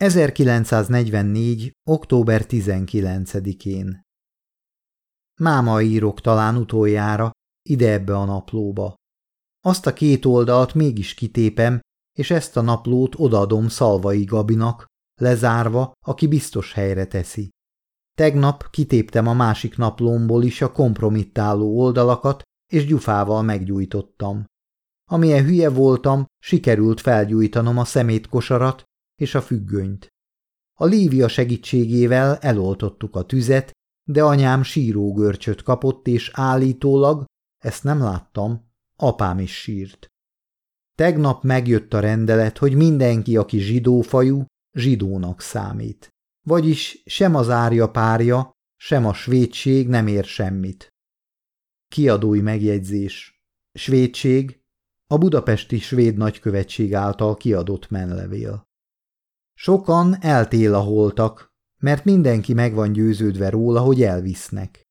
1944. október 19-én Máma írok talán utoljára, ide ebbe a naplóba. Azt a két oldalt mégis kitépem, és ezt a naplót odaadom Szalvai Gabinak, lezárva, aki biztos helyre teszi. Tegnap kitéptem a másik naplomból is a kompromittáló oldalakat, és gyufával meggyújtottam. Amilyen hülye voltam, sikerült felgyújtanom a szemétkosarat és a függönyt. A Lívia segítségével eloltottuk a tüzet, de anyám sírógörcsöt kapott, és állítólag, ezt nem láttam, apám is sírt. Tegnap megjött a rendelet, hogy mindenki, aki zsidófajú, zsidónak számít. Vagyis sem az árja párja, sem a svédség nem ér semmit. Kiadói megjegyzés. Svédség, a budapesti svéd nagykövetség által kiadott menlevél. Sokan eltélaholtak, mert mindenki meg van győződve róla, hogy elvisznek.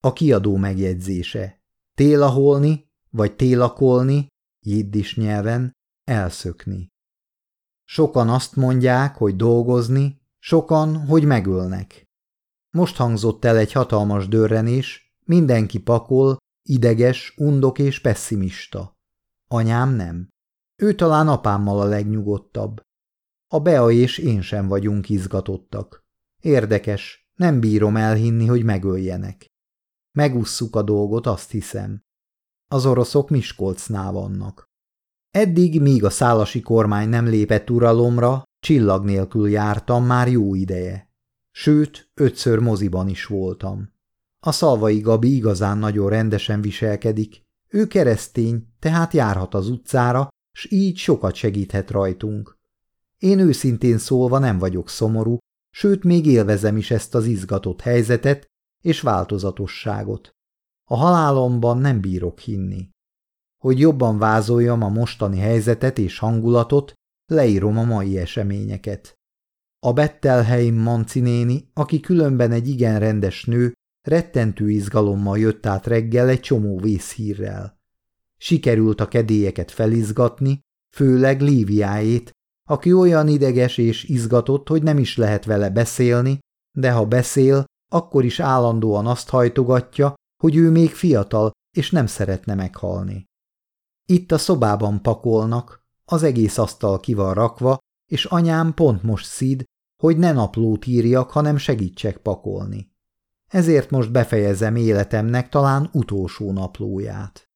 A kiadó megjegyzése. Télaholni, vagy télakolni, jiddis nyelven, elszökni. Sokan azt mondják, hogy dolgozni, sokan, hogy megölnek. Most hangzott el egy hatalmas dörrenés, mindenki pakol, ideges, undok és pessimista. Anyám nem. Ő talán apámmal a legnyugodtabb. A Bea és én sem vagyunk izgatottak. Érdekes, nem bírom elhinni, hogy megöljenek. Megusszuk a dolgot, azt hiszem. Az oroszok Miskolcnál vannak. Eddig, míg a szálasi kormány nem lépett uralomra, csillag nélkül jártam már jó ideje. Sőt, ötször moziban is voltam. A szalvai Gabi igazán nagyon rendesen viselkedik. Ő keresztény, tehát járhat az utcára, s így sokat segíthet rajtunk. Én őszintén szólva nem vagyok szomorú, sőt még élvezem is ezt az izgatott helyzetet és változatosságot. A halálomban nem bírok hinni. Hogy jobban vázoljam a mostani helyzetet és hangulatot, leírom a mai eseményeket. A Bettelheim Mancinéni, aki különben egy igen rendes nő, rettentő izgalommal jött át reggel egy csomó vészhírrel. Sikerült a kedélyeket felizgatni, főleg Líviáét, aki olyan ideges és izgatott, hogy nem is lehet vele beszélni, de ha beszél, akkor is állandóan azt hajtogatja, hogy ő még fiatal, és nem szeretne meghalni. Itt a szobában pakolnak, az egész asztal ki van rakva, és anyám pont most szíd, hogy ne naplót írjak, hanem segítsek pakolni. Ezért most befejezem életemnek talán utolsó naplóját.